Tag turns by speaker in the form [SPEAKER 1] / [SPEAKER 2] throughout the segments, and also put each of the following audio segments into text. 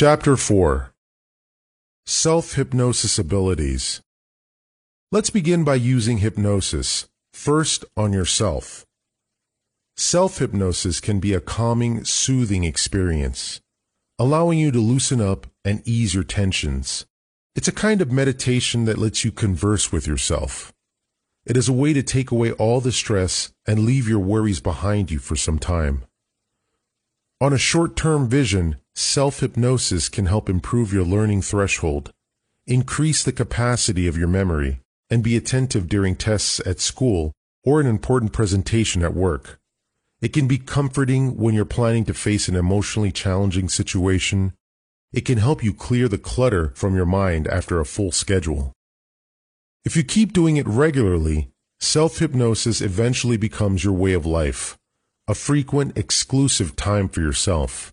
[SPEAKER 1] Chapter 4 Self Hypnosis Abilities. Let's begin by using hypnosis, first on yourself. Self hypnosis can be a calming, soothing experience, allowing you to loosen up and ease your tensions. It's a kind of meditation that lets you converse with yourself. It is a way to take away all the stress and leave your worries behind you for some time. On a short term vision, self hypnosis can help improve your learning threshold, increase the capacity of your memory, and be attentive during tests at school or an important presentation at work. It can be comforting when you're planning to face an emotionally challenging situation. It can help you clear the clutter from your mind after a full schedule. If you keep doing it regularly, self hypnosis eventually becomes your way of life, a frequent, exclusive time for yourself.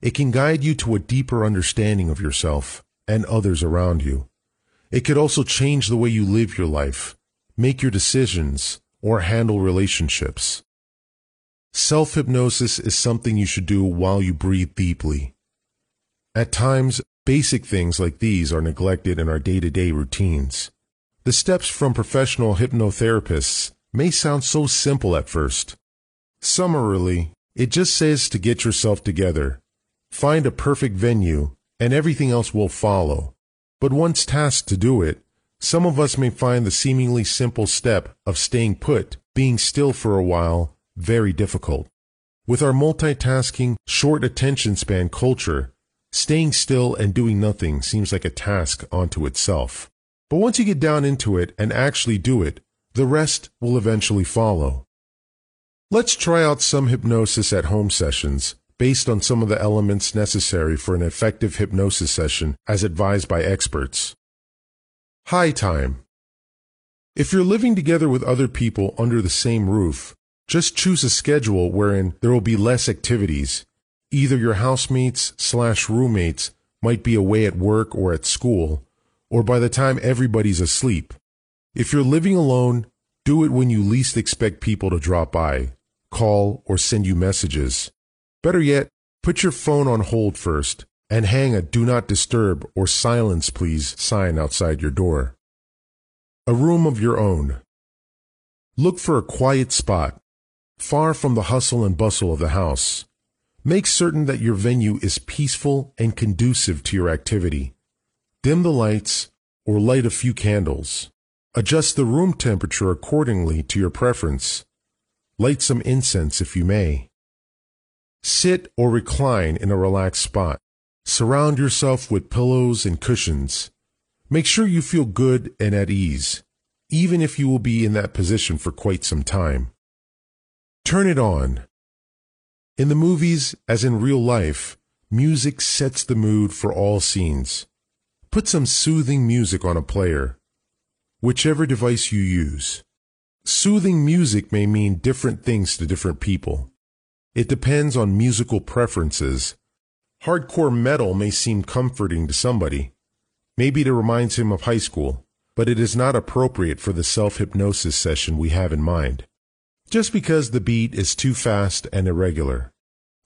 [SPEAKER 1] It can guide you to a deeper understanding of yourself and others around you. It could also change the way you live your life, make your decisions, or handle relationships. Self hypnosis is something you should do while you breathe deeply. At times, basic things like these are neglected in our day to day routines. The steps from professional hypnotherapists may sound so simple at first. Summarily, it just says to get yourself together, find a perfect venue, and everything else will follow. But once tasked to do it, some of us may find the seemingly simple step of staying put, being still for a while, very difficult. With our multitasking, short attention span culture, staying still and doing nothing seems like a task unto itself. But once you get down into it and actually do it, the rest will eventually follow. Let's try out some hypnosis at home sessions based on some of the elements necessary for an effective hypnosis session as advised by experts. High time. If you're living together with other people under the same roof, just choose a schedule wherein there will be less activities. Either your housemates slash roommates might be away at work or at school, or by the time everybody's asleep. If you're living alone, do it when you least expect people to drop by, call, or send you messages. Better yet, put your phone on hold first and hang a do not disturb or silence please sign outside your door. A room of your own. Look for a quiet spot far from the hustle and bustle of the house. Make certain that your venue is peaceful and conducive to your activity. Dim the lights or light a few candles. Adjust the room temperature accordingly to your preference. Light some incense if you may. Sit or recline in a relaxed spot. Surround yourself with pillows and cushions. Make sure you feel good and at ease, even if you will be in that position for quite some time. Turn it on. In the movies, as in real life, music sets the mood for all scenes. Put some soothing music on a player, whichever device you use. Soothing music may mean different things to different people. It depends on musical preferences. Hardcore metal may seem comforting to somebody. Maybe it reminds him of high school, but it is not appropriate for the self hypnosis session we have in mind just because the beat is too fast and irregular.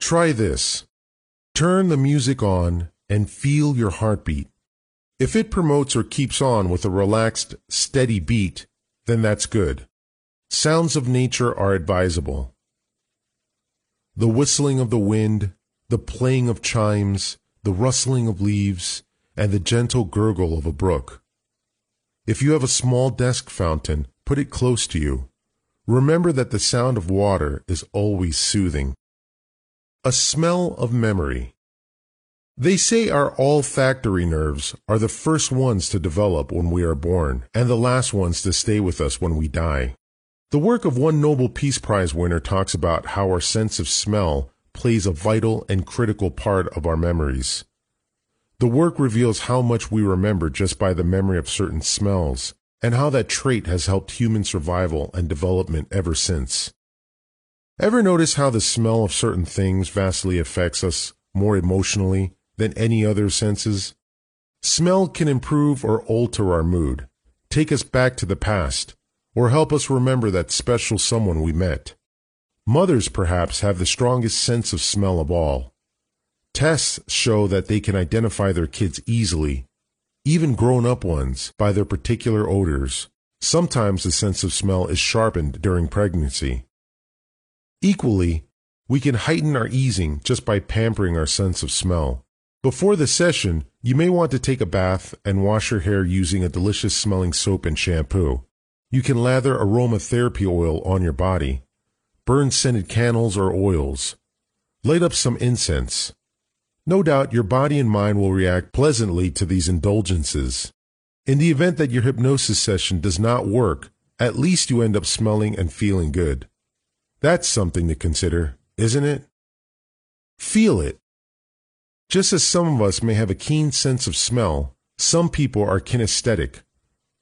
[SPEAKER 1] Try this. Turn the music on and feel your heartbeat. If it promotes or keeps on with a relaxed, steady beat, then that's good. Sounds of nature are advisable. The whistling of the wind, the playing of chimes, the rustling of leaves, and the gentle gurgle of a brook. If you have a small desk fountain, put it close to you. Remember that the sound of water is always soothing. A smell of memory. They say our olfactory nerves are the first ones to develop when we are born and the last ones to stay with us when we die. The work of one Nobel Peace Prize winner talks about how our sense of smell plays a vital and critical part of our memories. The work reveals how much we remember just by the memory of certain smells, and how that trait has helped human survival and development ever since. Ever notice how the smell of certain things vastly affects us more emotionally than any other senses? Smell can improve or alter our mood, take us back to the past, or help us remember that special someone we met. Mothers perhaps have the strongest sense of smell of all. Tests show that they can identify their kids easily, even grown up ones, by their particular odors. Sometimes the sense of smell is sharpened during pregnancy. Equally, we can heighten our easing just by pampering our sense of smell. Before the session, you may want to take a bath and wash your hair using a delicious smelling soap and shampoo. You can lather aromatherapy oil on your body, burn scented candles or oils, light up some incense, no doubt your body and mind will react pleasantly to these indulgences. In the event that your hypnosis session does not work, at least you end up smelling and feeling good. That's something to consider, isn't it? Feel it. Just as some of us may have a keen sense of smell, some people are kinesthetic,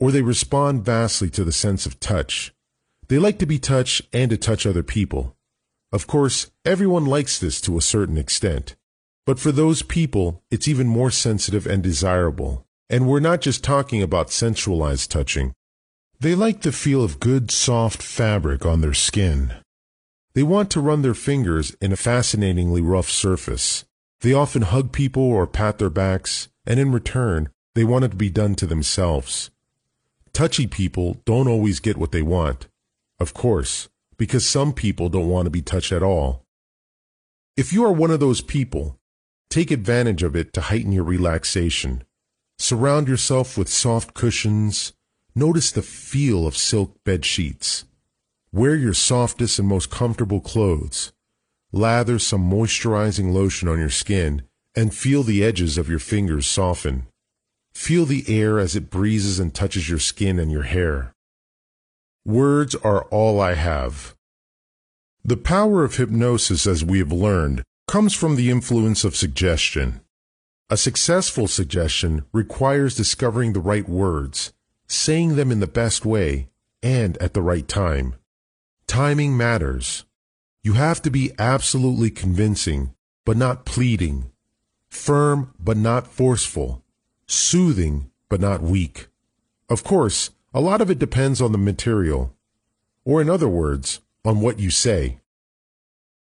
[SPEAKER 1] or they respond vastly to the sense of touch. They like to be touched and to touch other people. Of course, everyone likes this to a certain extent. But for those people, it's even more sensitive and desirable. And we're not just talking about sensualized touching. They like the feel of good, soft fabric on their skin. They want to run their fingers in a fascinatingly rough surface. They often hug people or pat their backs, and in return, they want it to be done to themselves. Touchy people don't always get what they want. Of course, because some people don't want to be touched at all. If you are one of those people, Take advantage of it to heighten your relaxation. Surround yourself with soft cushions. Notice the feel of silk bed sheets. Wear your softest and most comfortable clothes. Lather some moisturizing lotion on your skin and feel the edges of your fingers soften. Feel the air as it breezes and touches your skin and your hair. Words are all I have. The power of hypnosis, as we have learned, comes from the influence of suggestion. A successful suggestion requires discovering the right words, saying them in the best way, and at the right time. Timing matters. You have to be absolutely convincing, but not pleading, firm, but not forceful, soothing, but not weak. Of course, a lot of it depends on the material, or in other words, on what you say.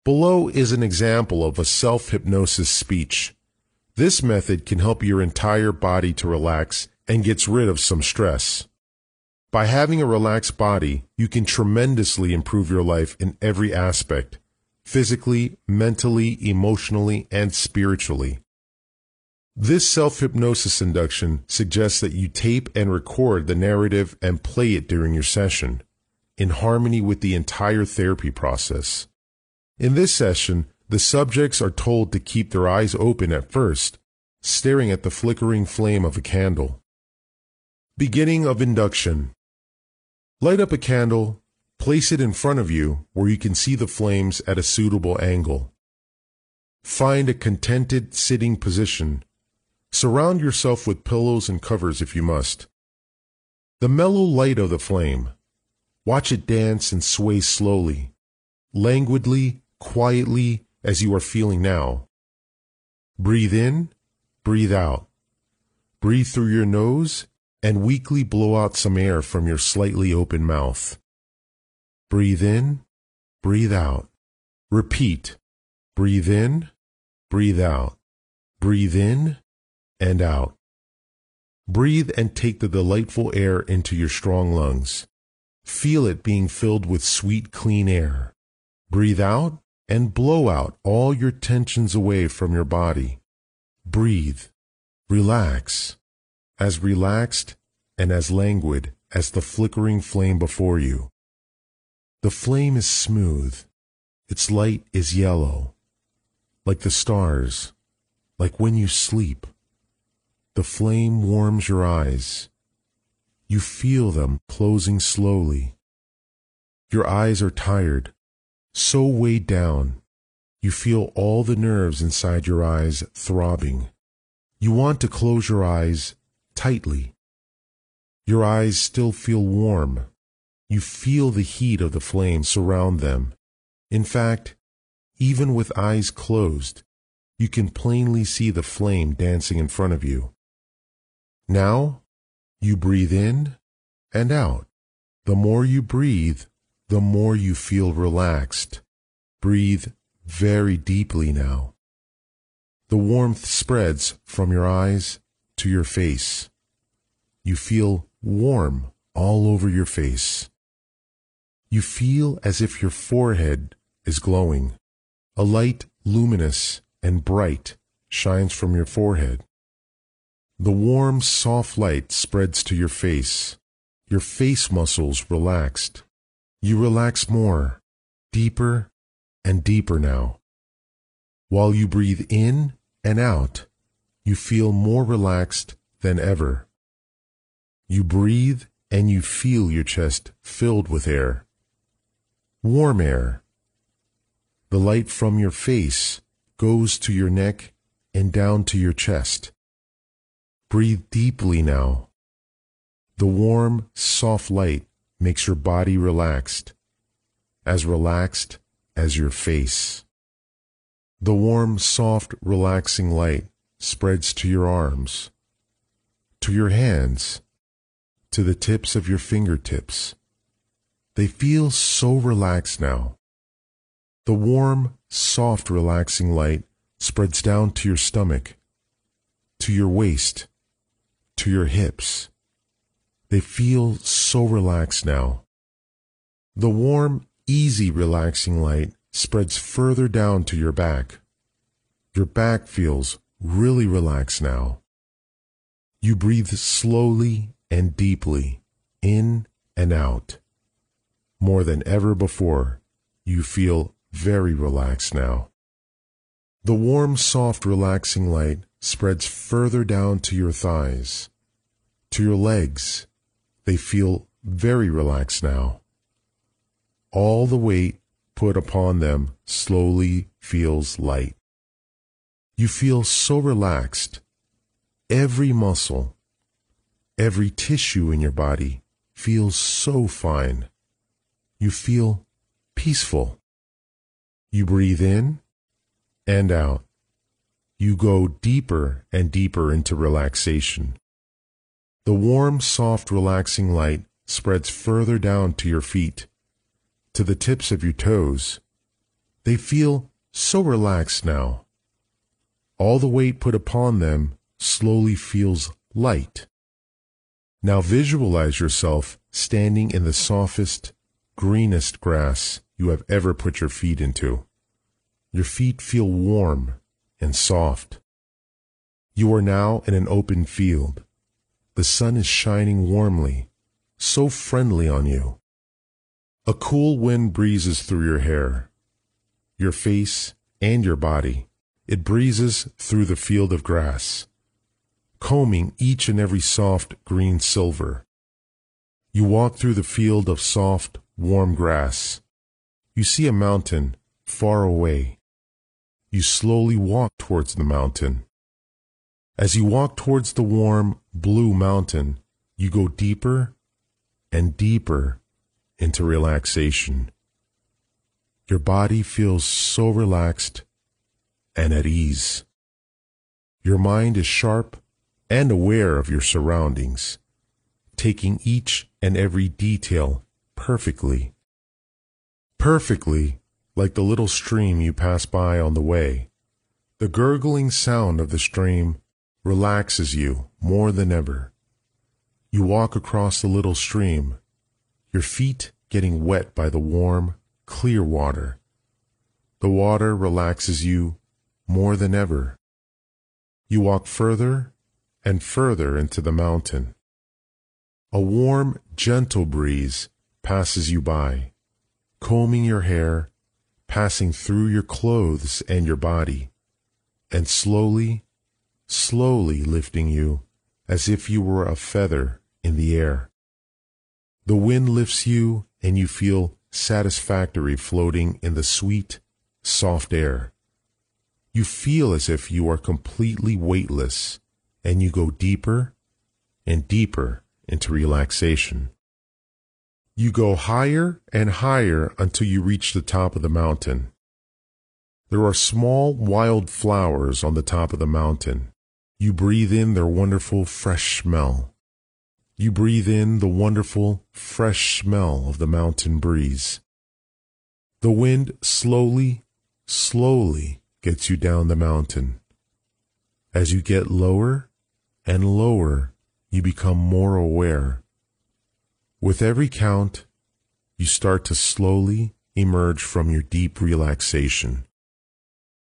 [SPEAKER 1] Below is an example of a self-hypnosis speech. This method can help your entire body to relax and gets rid of some stress. By having a relaxed body, you can tremendously improve your life in every aspect, physically, mentally, emotionally, and spiritually. This self-hypnosis induction suggests that you tape and record the narrative and play it during your session, in harmony with the entire therapy process. In this session, the subjects are told to keep their eyes open at first, staring at the flickering flame of a candle. Beginning of induction. Light up a candle, place it in front of you where you can see the flames at a suitable angle. Find a contented sitting position. Surround yourself with pillows and covers if you must. The mellow light of the flame. Watch it dance and sway slowly, languidly quietly as you are feeling now. Breathe in, breathe out. Breathe through your nose and weakly blow out some air from your slightly open mouth. Breathe in, breathe out. Repeat. Breathe in, breathe out. Breathe in and out. Breathe and take the delightful air into your strong lungs. Feel it being filled with sweet, clean air. Breathe out and blow out all your tensions away from your body. Breathe. Relax. As relaxed and as languid as the flickering flame before you. The flame is smooth. Its light is yellow. Like the stars. Like when you sleep. The flame warms your eyes. You feel them closing slowly. Your eyes are tired so weighed down, you feel all the nerves inside your eyes throbbing. You want to close your eyes tightly. Your eyes still feel warm. You feel the heat of the flame surround them. In fact, even with eyes closed, you can plainly see the flame dancing in front of you. Now, you breathe in and out. The more you breathe, the more you feel relaxed. Breathe very deeply now. The warmth spreads from your eyes to your face. You feel warm all over your face. You feel as if your forehead is glowing. A light, luminous and bright, shines from your forehead. The warm, soft light spreads to your face. Your face muscles relaxed. You relax more, deeper and deeper now. While you breathe in and out, you feel more relaxed than ever. You breathe and you feel your chest filled with air. Warm air. The light from your face goes to your neck and down to your chest. Breathe deeply now. The warm, soft light makes your body relaxed, as relaxed as your face. The warm, soft, relaxing light spreads to your arms, to your hands, to the tips of your fingertips. They feel so relaxed now. The warm, soft, relaxing light spreads down to your stomach, to your waist, to your hips. They feel so relaxed now. The warm, easy, relaxing light spreads further down to your back. Your back feels really relaxed now. You breathe slowly and deeply, in and out. More than ever before, you feel very relaxed now. The warm, soft, relaxing light spreads further down to your thighs, to your legs. They feel very relaxed now. All the weight put upon them slowly feels light. You feel so relaxed. Every muscle, every tissue in your body feels so fine. You feel peaceful. You breathe in and out. You go deeper and deeper into relaxation. The warm, soft, relaxing light spreads further down to your feet to the tips of your toes. They feel so relaxed now. All the weight put upon them slowly feels light. Now visualize yourself standing in the softest, greenest grass you have ever put your feet into. Your feet feel warm and soft. You are now in an open field. The sun is shining warmly, so friendly on you. A cool wind breezes through your hair, your face, and your body. It breezes through the field of grass, combing each and every soft green silver. You walk through the field of soft, warm grass. You see a mountain far away. You slowly walk towards the mountain. As you walk towards the warm, blue mountain, you go deeper and deeper into relaxation. Your body feels so relaxed and at ease. Your mind is sharp and aware of your surroundings, taking each and every detail perfectly. Perfectly like the little stream you pass by on the way. The gurgling sound of the stream relaxes you more than ever. You walk across the little stream your feet getting wet by the warm, clear water. The water relaxes you more than ever. You walk further and further into the mountain. A warm, gentle breeze passes you by, combing your hair, passing through your clothes and your body, and slowly, slowly lifting you as if you were a feather in the air. The wind lifts you and you feel satisfactory floating in the sweet, soft air. You feel as if you are completely weightless and you go deeper and deeper into relaxation. You go higher and higher until you reach the top of the mountain. There are small wild flowers on the top of the mountain. You breathe in their wonderful fresh smell. You breathe in the wonderful, fresh smell of the mountain breeze. The wind slowly, slowly gets you down the mountain, As you get lower and lower, you become more aware. With every count, you start to slowly emerge from your deep relaxation.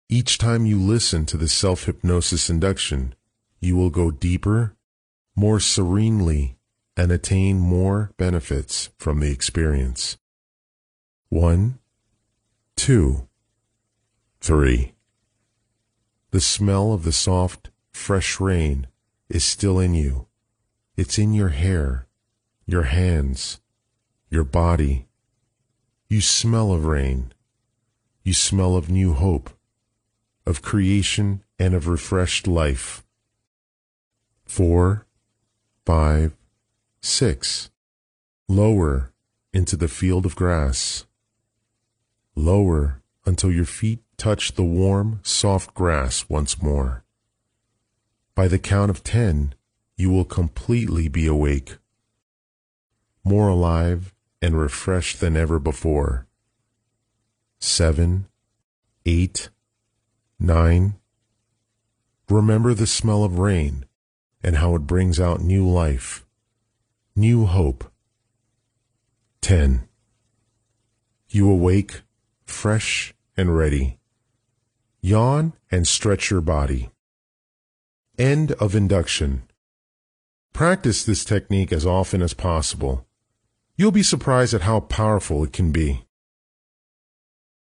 [SPEAKER 1] Each time you listen to the self-hypnosis induction, you will go deeper, more serenely, and attain more benefits from the experience. One, two, three. The smell of the soft, fresh rain is still in you. It's in your hair, your hands, your body. You smell of rain. You smell of new hope, of creation and of refreshed life. Four, five, six. Lower into the field of grass. Lower until your feet touch the warm, soft grass once more. By the count of ten, you will completely be awake, more alive and refreshed than ever before. Seven, eight, nine. Remember the smell of rain and how it brings out new life, new hope. Ten. You awake, fresh and ready. Yawn and stretch your body. End of induction. Practice this technique as often as possible. You'll be surprised at how powerful it can be.